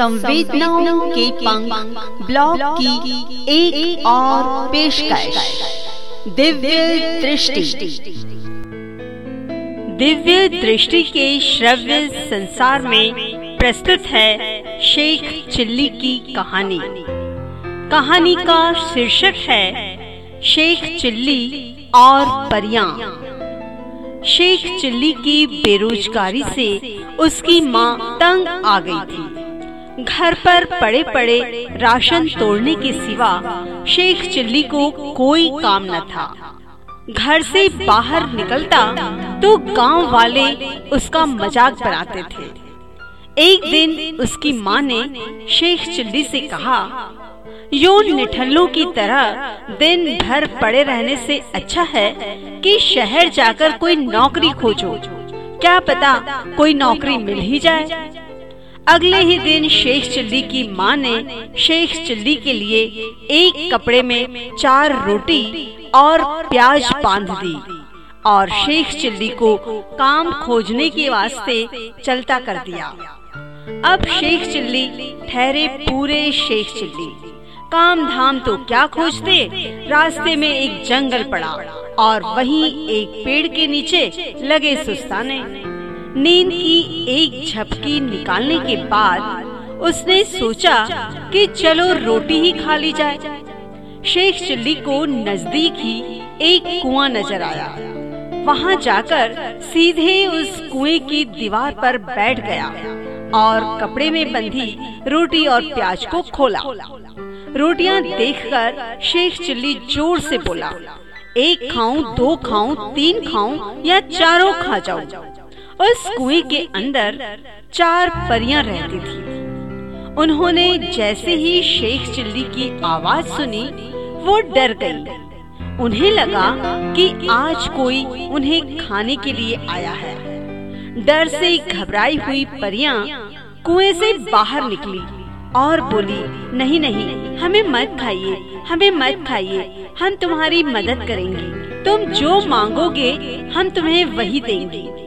संवेदनाओं के पंख ब्लॉग की एक, एक और पेशकश। दिव्य दृष्टि। दिव्य दृष्टि के श्रव्य संसार में प्रस्तुत है शेख चिल्ली की कहानी। कहानी का शीर्षक है शेख चिल्ली और परियाँ। शेख चिल्ली की बेरोजगारी से उसकी माँ तंग आ गई थी। घर पर पड़े पड़े राशन तोड़ने के सिवा शेख चिल्ली को कोई काम न था। घर से बाहर निकलता तो गाँव वाले उसका मज़ाक बनाते थे। एक दिन उसकी माँ ने शेख चिल्ली से कहा यो निठल्लों की तरह दिन भर पड़े रहने से अच्छा है कि शहर जाकर कोई नौकरी खोजो। क्या पता कोई नौकरी मिल ही जाए? अगले ही दिन शेख चिल्ली की माँ ने शेख चिल्ली के लिए एक कपड़े में चार रोटी और प्याज बाँध दी और शेख चिल्ली को काम खोजने के वास्ते चलता कर दिया। अब शेख चिल्ली ठहरे पूरे शेख चिल्ली काम धाम तो क्या खोजते? रास्ते में एक जंगल पड़ा और वहीं एक पेड़ के नीचे लगे सुस्ताने। नींद की एक झपकी निकालने के बाद उसने सोचा कि चलो रोटी ही खा ली जाए। शेख चिल्ली को नज़दीक ही एक कुआँ नज़र आया। वहाँ जाकर सीधे उस कुएँ की दीवार पर बैठ गया और कपड़े में बंधी रोटी और प्याज को खोला। रोटियाँ देखकर शेख चिल्ली ज़ोर से बोला, एक खाऊं, दो खाऊं, तीन खाऊं या चारों खा जाऊँ? उस कुएँ के अंदर चार परियाँ रहती थी। उन्होंने जैसे ही शेख चिल्ली की आवाज़ सुनी, वो डर गई। उन्हें लगा कि आज कोई उन्हें खाने के लिए आया है। डर से घबराई हुई परियाँ कुएँ से बाहर निकली और बोली, नहीं नहीं, हमें मत खाइए, हमें मत खाइए, हम तुम्हारी मदद करेंगे। तुम जो मांगोगे, हम तुम्हें वही देंगे।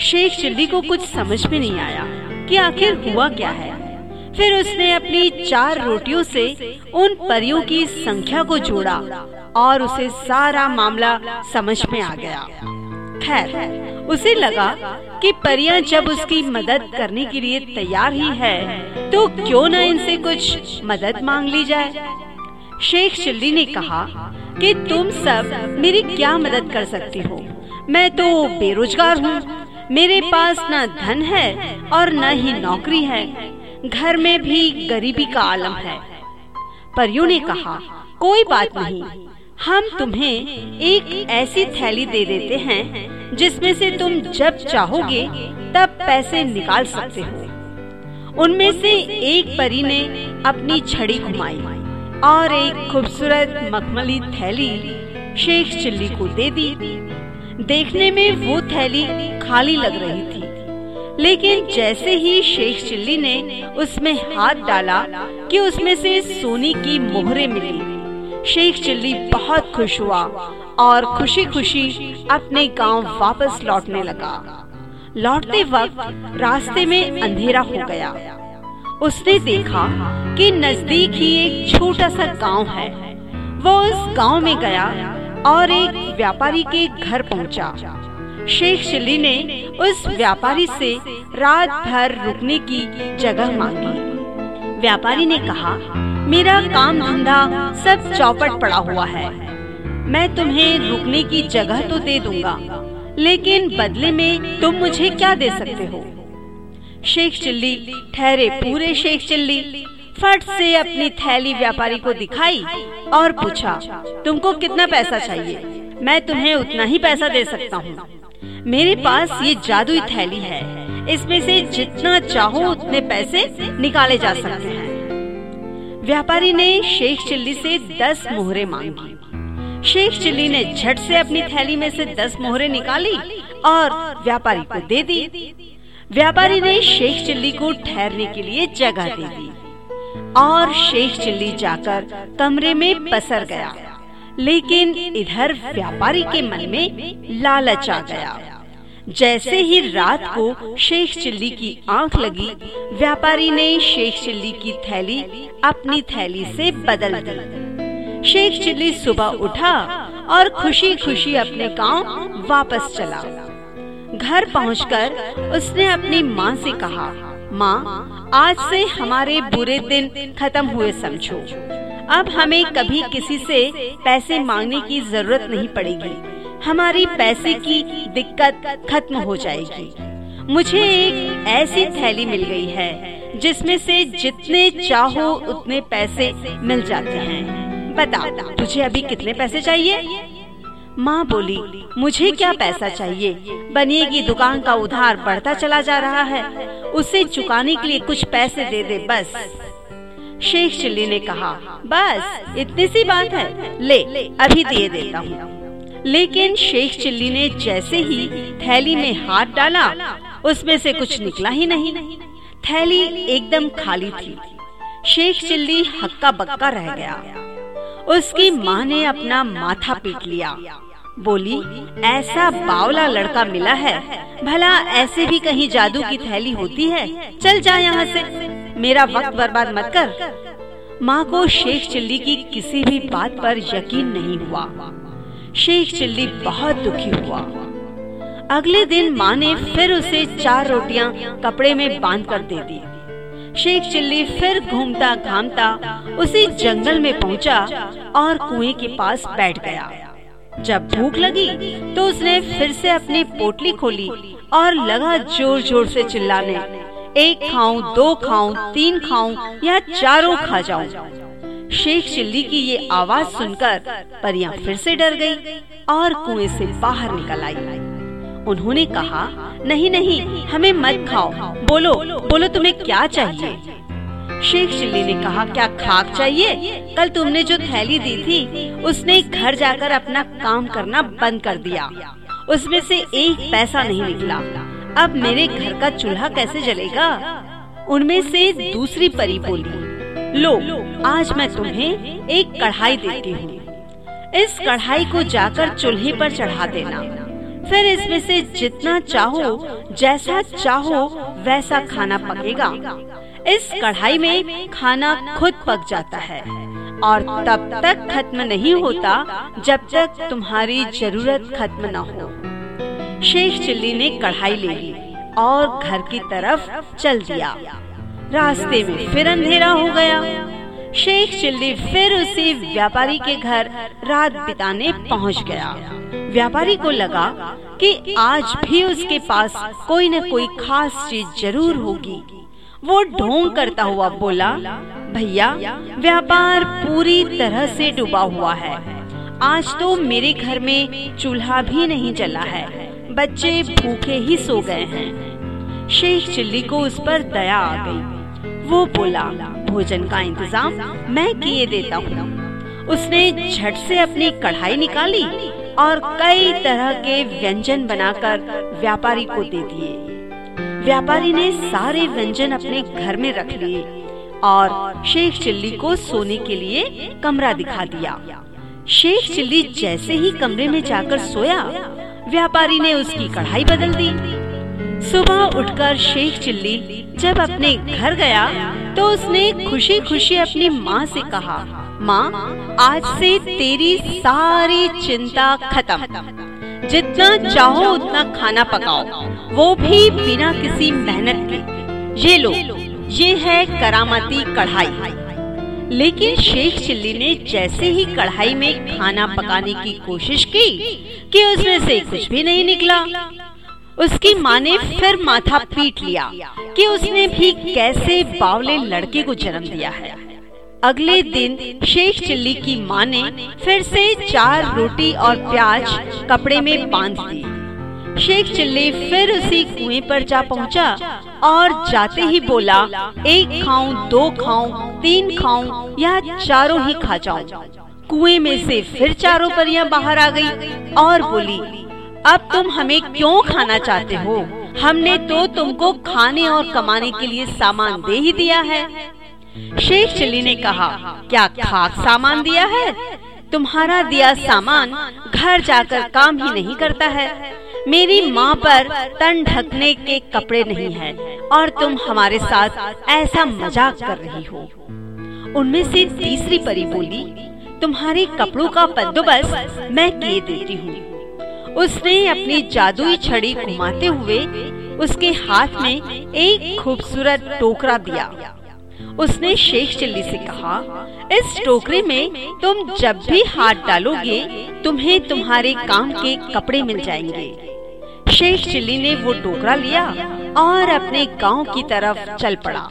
शेख चिल्ली को कुछ समझ में नहीं आया कि आखिर हुआ क्या है। फिर उसने अपनी चार रोटियों से उन परियों की संख्या को जोड़ा और उसे सारा मामला समझ में आ गया। खैर, उसे लगा कि परियाँ जब उसकी मदद करने के लिए तैयार ही है तो क्यों न इनसे कुछ मदद मांग ली जाए। शेख चिल्ली ने कहा कि तुम सब मेरी क्या मदद कर सकती हो? मैं तो बेरोजगार हूँ मेरे पास न धन है और न ही नौकरी है। घर में भी गरीबी का आलम है। परियों ने कहा, कोई बात नहीं। हम तुम्हें एक ऐसी थैली दे देते हैं, जिसमें से तुम जब चाहोगे तब पैसे निकाल सकते हो। उनमें से एक परी ने अपनी छड़ी घुमाई और एक खूबसूरत मखमली थैली शेख चिल्ली को दे दी। देखने में वो थैली खाली लग रही थी। लेकिन जैसे ही शेख चिल्ली ने उसमें हाथ डाला कि उसमें से सोने की मोहरे मिली, शेख चिल्ली बहुत खुश हुआ और खुशी खुशी अपने गाँव वापस लौटने लगा। लौटते वक्त रास्ते में अंधेरा हो गया। उसने देखा कि नज़दीक ही एक छोटा सा गाँव है। वो उस गाँव में गया और एक व्यापारी के घर पहुँचा। शेख चिल्ली ने उस व्यापारी से रात भर रुकने की जगह मांगी। व्यापारी ने कहा, मेरा काम धंधा सब चौपट पड़ा हुआ है। मैं तुम्हें रुकने की जगह तो दे दूँगा, लेकिन बदले में तुम मुझे क्या दे सकते हो? शेख चिल्ली ठहरे पूरे शेख चिल्ली फट से अपनी थैली व्यापारी को दिखाई और पूछा, तुमको कितना पैसा चाहिए? मैं तुम्हें उतना ही पैसा दे सकता हूँ। मेरे पास ये जादुई थैली है। इसमें से जितना चाहो उतने पैसे निकाले जा सकते हैं। व्यापारी ने शेख चिल्ली से दस मोहरे मांगी। शेख चिल्ली ने झट से अपनी थैली में से दस मोहरे निकाली और व्यापारी को दे दी। व्यापारी ने शेख चिल्ली को ठहरने के लिए जगह दे दी। और शेख चिल्ली जाकर कमरे में पसर गया। लेकिन इधर व्यापारी के मन में लालच आ गया। जैसे ही रात को शेख चिल्ली की आँख लगी, व्यापारी ने शेख चिल्ली की थैली अपनी थैली से बदल दी। शेख चिल्ली सुबह उठा और खुशी खुशी अपने गाँव वापस चला। घर पहुंचकर उसने अपनी माँ से कहा माँ, आज से हमारे बुरे दिन खत्म हुए समझो। अब हमें कभी किसी से पैसे मांगने की ज़रूरत नहीं पड़ेगी। हमारी पैसे की दिक्कत खत्म हो जाएगी। मुझे एक ऐसी थैली मिल गई है, जिसमें से जितने चाहो उतने पैसे मिल जाते हैं। बता तुझे अभी कितने पैसे चाहिए? माँ बोली मुझे क्या पैसा चाहिए? बनिए की दुकान का उधार बढ़ता चला जा रहा है। उसे चुकाने के लिए कुछ पैसे दे दे बस। शेख चिल्ली ने कहा बस इतनी सी बात है। ले अभी दे देता हूँ। लेकिन शेख चिल्ली ने जैसे ही थैली में हाथ डाला उसमें से कुछ निकला ही नहीं। थैली एकदम खाली थी। शेख चिल्ली हक्का बक्का रह गया। उसकी माँ ने अपना माथा पीट लिया। बोली, ऐसा बावला लड़का मिला है। भला ऐसे भी कहीं जादू की थैली होती है? चल जा यहाँ से। मेरा वक्त बर्बाद मत कर। माँ को शेख चिल्ली की किसी भी बात पर यकीन नहीं हुआ। शेख चिल्ली बहुत दुखी हुआ। अगले दिन माँ ने फिर उसे चार रोटियाँ कपड़े में बाँध कर दे दी। शेख चिल्ली फिर घूमता घामता उसी जंगल में पहुँचा और कुएँ के पास बैठ गया। जब भूख लगी तो उसने फिर से अपनी पोटली खोली और लगा ज़ोर ज़ोर से चिल्लाने एक खाऊं, दो खाऊं, तीन खाऊं या चारों खा जाऊँ। शेख चिल्ली की ये आवाज़ सुनकर परियाँ फिर से डर गई और कुएँ से बाहर निकल आई। उन्होंने कहा नहीं नहीं हमें मत खाओ। बोलो बोलो तुम्हें क्या चाहिए? शेख चिल्ली ने कहा, क्या खाक चाहिए? कल तुमने जो थैली दी थी, उसने घर जाकर अपना काम करना बंद कर दिया। उसमें से एक पैसा नहीं निकला। अब मेरे घर का चूल्हा कैसे जलेगा? उनमें से दूसरी परी बोली, लो, आज मैं तुम्हें एक कढ़ाई देती हूँ। इस कढ़ाई को जाकर चूल्हे पर चढ़ा देना। फिर इसमें से जितना चाहो, जैसा चाहो, वैसा खाना पकेगा। इस कढ़ाई में खाना खुद पक जाता है। और तब तक खत्म नहीं होता जब तक तुम्हारी ज़रूरत खत्म न हो। शेख चिल्ली ने कढ़ाई ले ली और घर की तरफ़ चल दिया। रास्ते में फिर अंधेरा हो गया। शेख चिल्ली फिर उसी व्यापारी के घर रात बिताने पहुँच गया। व्यापारी को लगा कि आज भी उसके पास कोई न कोई खास चीज़ ज़रूर होगी। वो ढोंग करता हुआ बोला, भैया, व्यापार पूरी तरह से डूबा हुआ है। आज तो मेरे घर में चूल्हा भी नहीं जला है। बच्चे भूखे ही सो गए हैं। शेख चिल्ली को उस पर दया आ गई। वो बोला, भोजन का इंतज़ाम मैं किए देता हूँ। उसने झट से अपनी कढ़ाई निकाली और कई तरह के व्यंजन बनाकर व्यापारी को दे दिए। व्यापारी ने सारे व्यंजन अपने घर में रख लिए और शेख चिल्ली को सोने के लिए कमरा दिखा दिया। शेख चिल्ली जैसे ही कमरे में जाकर सोया, व्यापारी ने उसकी कढ़ाई बदल दी। सुबह उठकर शेख चिल्ली जब अपने घर गया तो उसने खुशी खुशी अपनी माँ से कहा, माँ, आज से तेरी सारी चिंता खत्म। जितना चाहो उतना खाना पकाओ। वो भी बिना किसी मेहनत के। ये लो, ये है करामती कढ़ाई। लेकिन शेख चिल्ली ने जैसे ही कढ़ाई में खाना पकाने की कोशिश की कि उसमें से कुछ भी नहीं निकला, उसकी माँ ने फिर माथा पीट लिया कि उसने भी कैसे बावले लड़के को जन्म दिया है। अगले दिन शेख चिल्ली की माँ ने फिर से चार रोटी और प्याज कपड़े में बाँध दी। शेख चिल्ली फिर उसी कुएँ पर जा पहुँचा और जाते ही बोला, एक खाऊं, दो खाऊं, तीन खाऊं या चारों ही खा जाऊँ। कुएँ में से फिर चारों परियाँ बाहर आ गई और बोली, अब तुम हमें क्यों खाना चाहते हो? हमने तो तुमको खाने और कमाने के लिए सामान दे ही दिया है। शेख चिल्ली ने कहा, क्या खाक सामान दिया है? तुम्हारा दिया सामान घर जाकर काम ही नहीं करता है। मेरी माँ पर तन ढकने के कपड़े नहीं है और तुम हमारे साथ ऐसा मज़ाक कर रही हो। उनमें से तीसरी परी बोली, तुम्हारे कपड़ों का बंदोबस्त मैं किए देती हूँ। उसने अपनी जादुई छड़ी घुमाते हुए उसके हाथ में एक खूबसूरत टोकरा दिया। उसने शेख चिल्ली से कहा, इस टोकरे में तुम जब भी हाथ डालोगे, तुम्हें तुम्हारे काम के कपड़े मिल जाएँगे। शेख चिल्ली ने वो टोकरा लिया और अपने गाँव की तरफ़ चल पड़ा।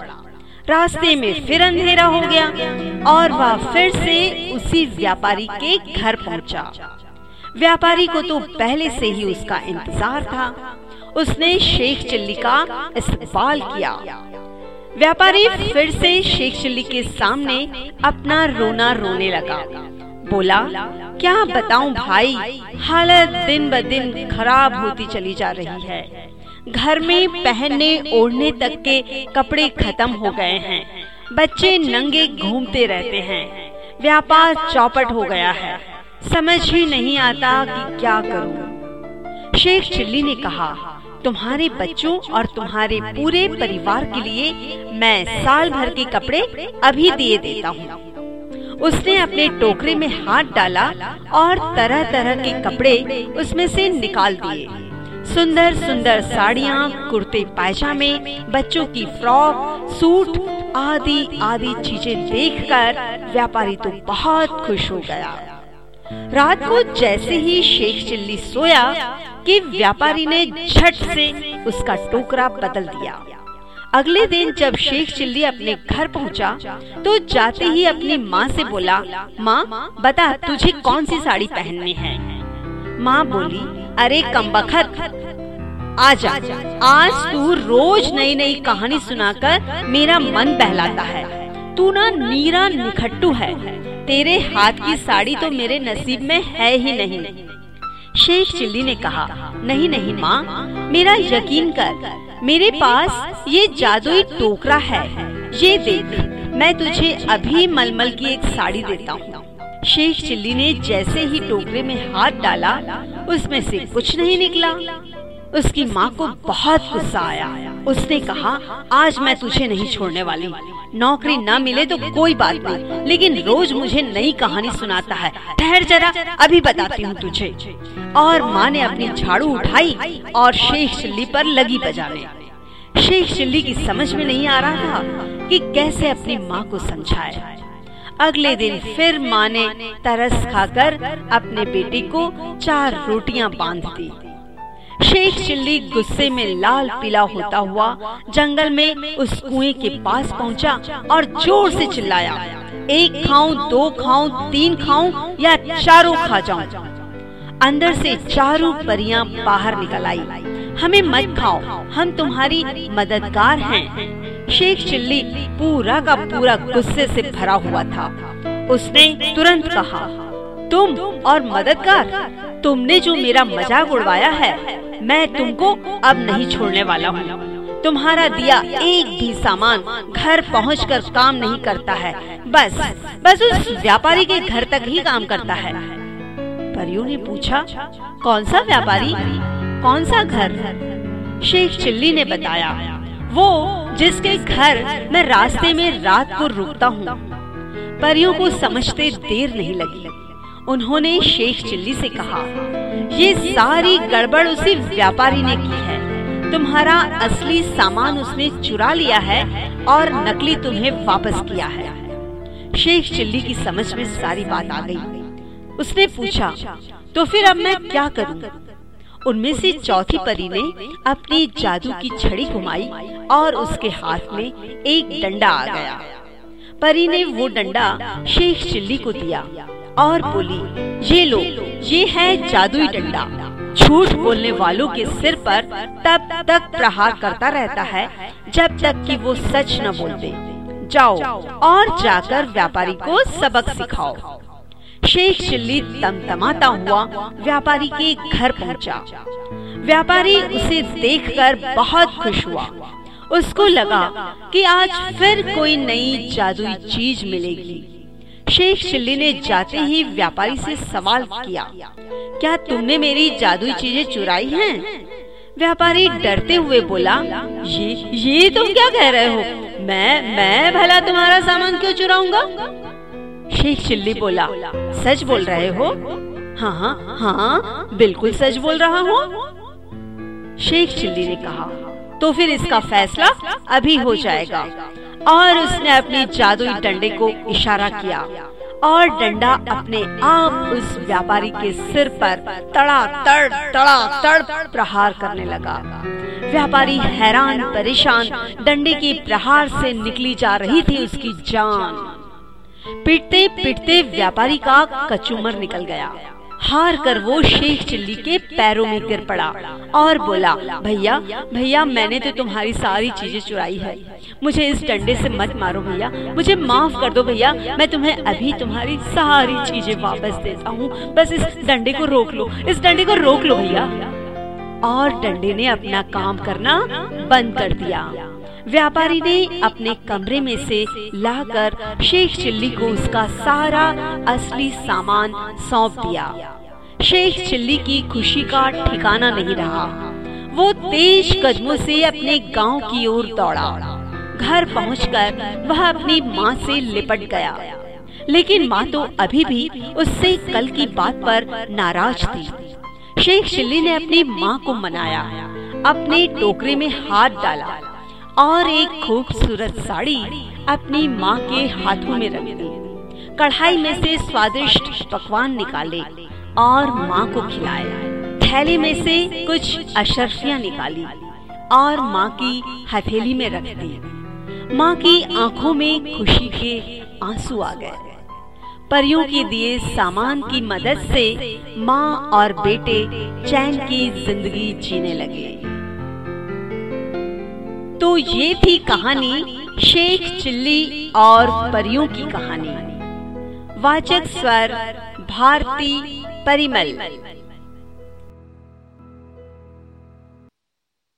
रास्ते में फिर अंधेरा हो गया और वह फिर से उसी व्यापारी के घर पहुँचा। व्यापारी को तो पहले से ही उसका इंतज़ार था। उसने शेख चिल्ली का इस्तेमाल किया। व्यापारी फिर से शेख चिल्ली के सामने अपना रोना रोने लगा। बोला, क्या बताऊँ भाई, हालत दिन ब दिन खराब होती चली जा रही है। घर में पहनने ओढ़ने तक के कपड़े खत्म हो गए हैं। बच्चे नंगे घूमते रहते हैं। व्यापार चौपट हो गया है। समझ ही नहीं आता कि क्या करूँ। शेख चिल्ली ने कहा तुम्हारे बच्चों और तुम्हारे पूरे परिवार के लिए मैं साल भर के कपड़े अभी दिए देता हूँ। उसने अपने टोकरे में हाथ डाला और तरह तरह के कपड़े उसमें से निकाल दिए। सुंदर सुंदर साड़ियाँ कुर्ते पायजामे बच्चों की फ्रॉक सूट आदि आदि चीज़ें देखकर व्यापारी तो बहुत खुश हो गया। रात को जैसे ही शेख चिल्ली सोया कि व्यापारी ने झट से उसका टोकरा बदल दिया। अगले दिन जब शेख चिल्ली अपने घर पहुँचा, तो जाते ही अपनी माँ से बोला माँ बता तुझे कौन सी साड़ी पहननी है? माँ बोली अरे कम बखत आजा आज तू रोज नई नई कहानी सुनाकर मेरा मन बहलाता है। तू ना नीरा निखट्टू है तेरे हाथ की साड़ी तो मेरे नसीब में है ही नहीं। शेख चिल्ली ने कहा, नहीं नहीं, माँ, मेरा यकीन कर, मेरे पास ये जादुई टोकरा है, ये देख, मैं तुझे अभी मलमल की एक साड़ी देता हूँ। शेख चिल्ली ने जैसे ही टोकरे में हाथ डाला, उसमें से कुछ नहीं निकला। उसकी माँ को बहुत गुस्सा आया। उसने कहा, आज मैं तुझे नहीं छोड़ने वाली। नौकरी न मिले तो कोई बात नहीं। लेकिन रोज मुझे नई कहानी सुनाता है। ठहर जरा, अभी बताती हूँ तुझे। और माँ ने अपनी झाड़ू उठाई और शेख चिल्ली पर लगी बजाने। शेख चिल्ली की समझ में नहीं आ रहा था कि कैसे अपनी माँ को समझाए। अगले दिन फिर माँ ने तरस खाकर अपने बेटे को चार रोटियाँ बाँध दी। शेख चिल्ली गुस्से में लाल पीला होता हुआ जंगल में उस कुएँ के पास पहुँचा और ज़ोर से चिल्लाया, एक खाऊं, दो खाऊं, तीन खाऊं या चारों खा जाऊँ? अंदर से चारों परियाँ बाहर निकल आई, हमें मत खाओ, हम तुम्हारी मददगार हैं। शेख चिल्ली पूरा का पूरा गुस्से से भरा हुआ था। उसने तुरंत कहा तुम और मददगार। तुमने जो मेरा मज़ाक उड़वाया है, मैं तुमको अब नहीं छोड़ने वाला हूँ। तुम्हारा दिया एक भी सामान घर पहुँच काम नहीं करता है। बस बस उस व्यापारी के घर तक ही काम करता है। परियों ने पूछा, कौन सा व्यापारी? कौन सा घर? शेख चिल्ली ने बताया, वो जिसके घर मैं रास्ते में रात को रुकता हूँ। परियों को समझते देर नहीं लगी। उन्होंने शेख चिल्ली से कहा, ये सारी गड़बड़ उसी व्यापारी ने की है। तुम्हारा असली सामान उसने चुरा लिया है और नकली तुम्हें वापस किया है। शेख चिल्ली की समझ में सारी बात आ गई। उसने पूछा तो फिर अब मैं क्या करूँ? उनमें से चौथी परी ने अपनी जादू की छड़ी घुमाई और उसके हाथ में एक डंडा आ गया। परी ने वो डंडा शेख चिल्ली को दिया। और बोली, ये लो, ये है जादुई डंडा। झूठ बोलने वालों के सिर पर तब तक प्रहार करता रहता है, जब तक कि वो सच न बोलते जाओ और जाकर व्यापारी को सबक सिखाओ। शेख चिल्ली तमतमाता हुआ, व्यापारी के घर पहुँचा। व्यापारी उसे देखकर बहुत खुश हुआ। उसको लगा कि आज फिर कोई नई जादुई चीज़ मिलेगी। शेख चिल्ली ने जाते ही व्यापारी से सवाल किया, क्या तुमने मेरी जादुई चीज़ें चुराई हैं? व्यापारी डरते हुए बोला, ये ये तुम क्या कह रहे हो? मैं मैं भला तुम्हारा सामान क्यों चुराऊँगा? शेख चिल्ली बोला, सच बोल रहे हो? हाँ हाँ बिल्कुल सच बोल रहा हूँ। शेख चिल्ली ने कहा तो फिर इसका फैसला अभी हो जाएगा। और उसने अपनी जादुई डंडे को इशारा किया और डंडा अपने आप उस व्यापारी के सिर पर तड़ा तड़ तड़ा तड़ प्रहार करने लगा। व्यापारी हैरान, परेशान, डंडे के प्रहार से निकली जा रही थी उसकी जान। पिटते पिटते व्यापारी का कचूमर निकल गया। हार कर वो शेख चिल्ली के पैरों में गिर पड़ा और बोला, भैया भैया, मैंने तो तुम्हारी सारी चीज़ें चुराई है। मुझे इस डंडे से मत मारो भैया। मुझे माफ़ कर दो भैया। मैं तुम्हें अभी तुम्हारी सारी चीज़ें वापस देता हूँ। बस इस डंडे को रोक लो। इस डंडे को रोक लो भैया। और डंडे ने अपना काम करना बंद कर दिया। व्यापारी ने अपने कमरे में से लाकर शेख चिल्ली को उसका सारा असली सामान सौंप दिया। शेख चिल्ली की खुशी का ठिकाना नहीं रहा। वो तेज कदमों से अपने गाँव की ओर दौड़ा। घर पहुंचकर वह अपनी माँ से लिपट गया। लेकिन माँ तो अभी भी उससे कल की बात पर नाराज़ थी। शेख चिल्ली ने अपनी माँ को मनाया, अपने टोकरे में हाथ डाला और एक खूबसूरत साड़ी अपनी माँ के हाथों में रख दी। कढ़ाई में से स्वादिष्ट पकवान निकाले। और माँ को खिलाया। थैली में से कुछ अशर्फियाँ निकाली और माँ की हथेली में रख दी। माँ की आँखों में खुशी के आँसू आ गए। परियों के दिए सामान की मदद से माँ और बेटे चैन की ज़िंदगी जीने लगे। तो ये थी कहानी शेख चिल्ली और परियों की कहानी। वाचक स्वर भारती परिमल।